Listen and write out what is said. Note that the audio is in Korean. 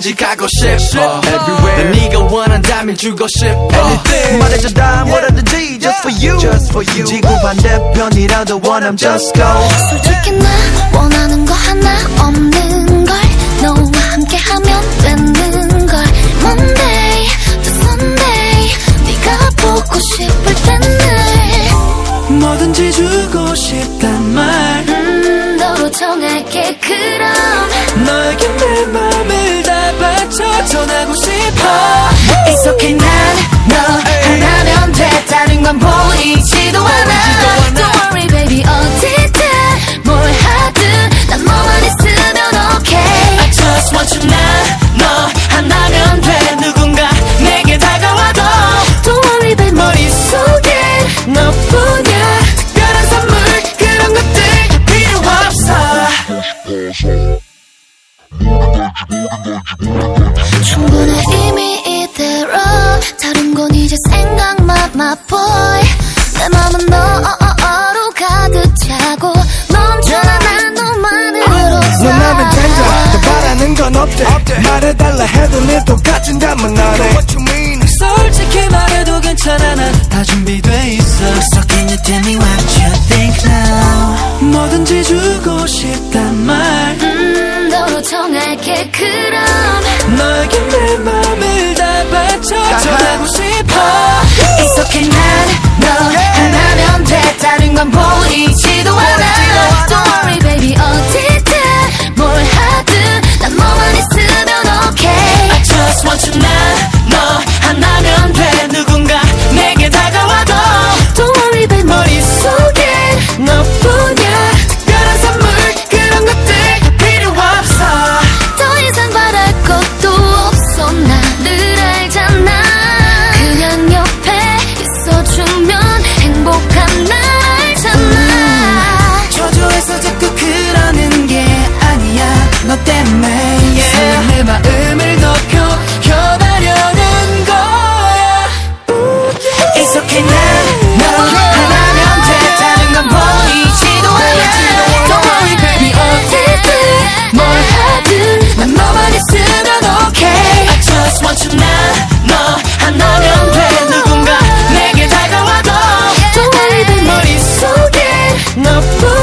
어디든지 가고 싶어. Everywhere. 난 네가 원한다면 주고 싶어. Anything. 말해줘 다 뭐라든지 just for you just for you 지구 반대편이라도 원함 just go 솔직히 나 원하는 거 하나 없는 걸 너와 함께 하면 되는 걸 Monday to Sunday 네가 보고 싶을 때는 뭐든지 주고 싶단 말 음, 너로 정할게 그럼 너에게 내 맘을 다 바쳐 전하고 싶어 충분해 이미 이대로. 다른 건 이제 생각만 마 boy. 내 맘은 너로 어, 어, 가득 차고. 넘쳐나 난 너만으로 너라면 된다 더 바라는 건 없대. 말해달라 해도 늘 똑같은 답만 나래 솔직히 말해도 괜찮아. 난 다 준비돼 있어. So can you tell me what you think now? 뭐든지 주고 싶단 말. I could the